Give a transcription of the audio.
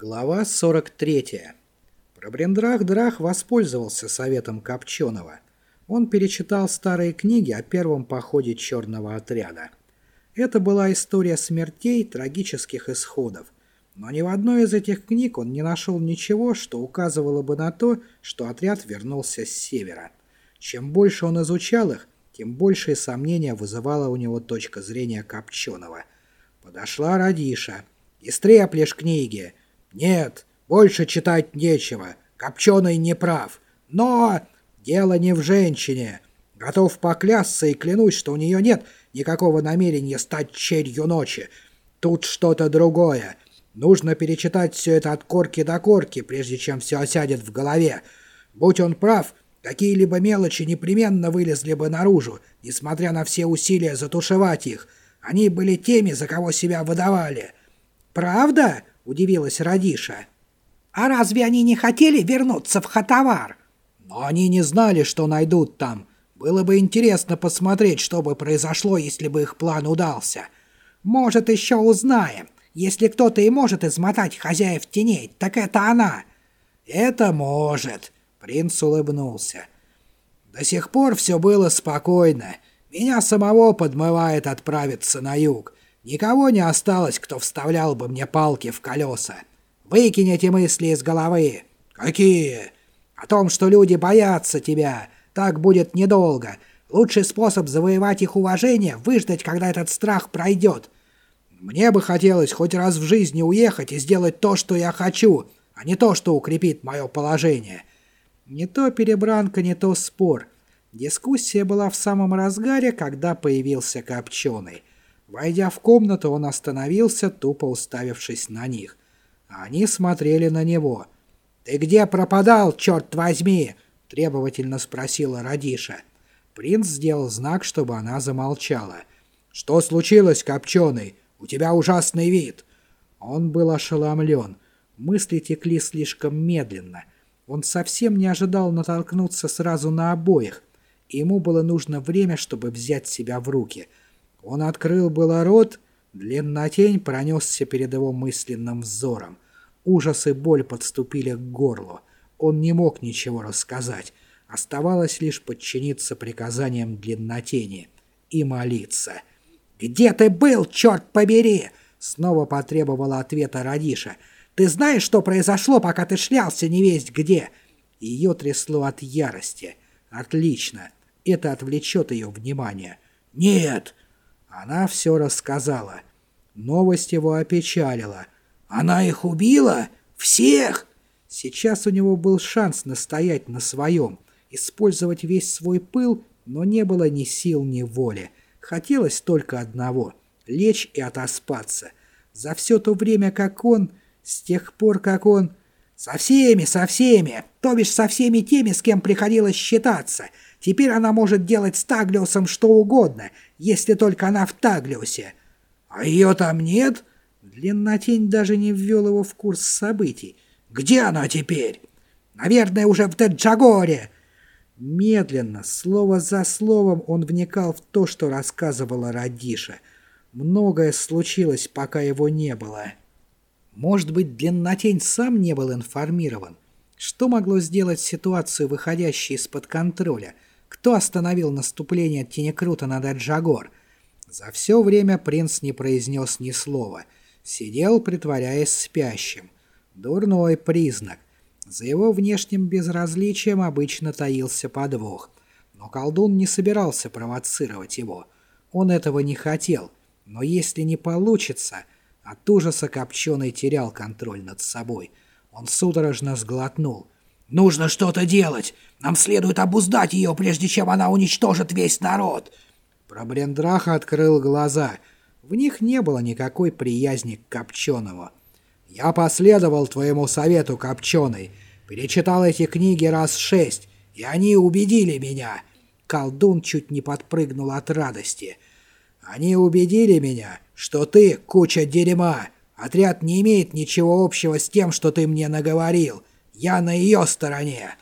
Глава 43. Пробрендрах-драх воспользовался советом Копченого. Он перечитал старые книги о первом походе черного отряда. Это была история смертей, трагических исходов. Но ни в одной из этих книг он не нашел ничего, что указывало бы на то, что отряд вернулся с севера. Чем больше он изучал их, тем большие сомнения вызывала у него точка зрения Копченого. Подошла Радиша. «Истреплешь книги!» Нет, больше читать нечего. Копченый не прав. Но дело не в женщине. Готов поклясться и клянусь, что у нее нет никакого намерения стать черью ночи. Тут что-то другое. Нужно перечитать все это от корки до корки, прежде чем все осядет в голове. Будь он прав, какие-либо мелочи непременно вылезли бы наружу, несмотря на все усилия затушевать их. Они были теми, за кого себя выдавали. «Правда?» Удивилась Радиша. «А разве они не хотели вернуться в Хатавар?» «Но они не знали, что найдут там. Было бы интересно посмотреть, что бы произошло, если бы их план удался. Может, еще узнаем. Если кто-то и может измотать хозяев теней, так это она». «Это может», — принц улыбнулся. «До сих пор все было спокойно. Меня самого подмывает отправиться на юг. Никого не осталось, кто вставлял бы мне палки в колеса. Выкинь эти мысли из головы. Какие? О том, что люди боятся тебя. Так будет недолго. Лучший способ завоевать их уважение — выждать, когда этот страх пройдет. Мне бы хотелось хоть раз в жизни уехать и сделать то, что я хочу, а не то, что укрепит мое положение. Не то перебранка, не то спор. Дискуссия была в самом разгаре, когда появился Копченый. Войдя в комнату, он остановился, тупо уставившись на них. Они смотрели на него. «Ты где пропадал, черт возьми?» — требовательно спросила Радиша. Принц сделал знак, чтобы она замолчала. «Что случилось, Копченый? У тебя ужасный вид!» Он был ошеломлен. Мысли текли слишком медленно. Он совсем не ожидал натолкнуться сразу на обоих. ему было нужно время, чтобы взять себя в руки — он открыл было рот, длиннотень пронесся перед его мысленным взором. Ужас и боль подступили к горлу. Он не мог ничего рассказать. Оставалось лишь подчиниться приказаниям длиннотени и молиться. «Где ты был, черт побери?» Снова потребовала ответа Радиша. «Ты знаешь, что произошло, пока ты шлялся не весть где?» Ее трясло от ярости. «Отлично. Это отвлечет ее внимание». «Нет!» Она все рассказала. Новость его опечалила. «Она их убила? Всех?» Сейчас у него был шанс настоять на своем, использовать весь свой пыл, но не было ни сил, ни воли. Хотелось только одного — лечь и отоспаться. За все то время, как он, с тех пор, как он... Со всеми, со всеми, то бишь со всеми теми, с кем приходилось считаться — Теперь она может делать с Таглиусом что угодно, если только она в Таглиусе. А ее там нет? Длиннотень даже не ввел его в курс событий. Где она теперь? Наверное, уже в Теджагоре. Медленно, слово за словом, он вникал в то, что рассказывала Радиша. Многое случилось, пока его не было. Может быть, Длиннотень сам не был информирован? Что могло сделать ситуацию, выходящей из-под контроля – кто остановил наступление Тенекрута на Даджагор? За все время принц не произнес ни слова. Сидел, притворяясь спящим. Дурной признак. За его внешним безразличием обычно таился подвох. Но колдун не собирался провоцировать его. Он этого не хотел. Но если не получится... От ужаса Копченый терял контроль над собой. Он судорожно сглотнул — Нужно что-то делать. Нам следует обуздать ее, прежде чем она уничтожит весь народ. Пробрендраха открыл глаза. В них не было никакой приязни к Копченому. Я последовал твоему совету, Копченый. Перечитал эти книги раз шесть, и они убедили меня. Колдун чуть не подпрыгнул от радости. Они убедили меня, что ты куча дерьма. Отряд не имеет ничего общего с тем, что ты мне наговорил. Я на ее стороне.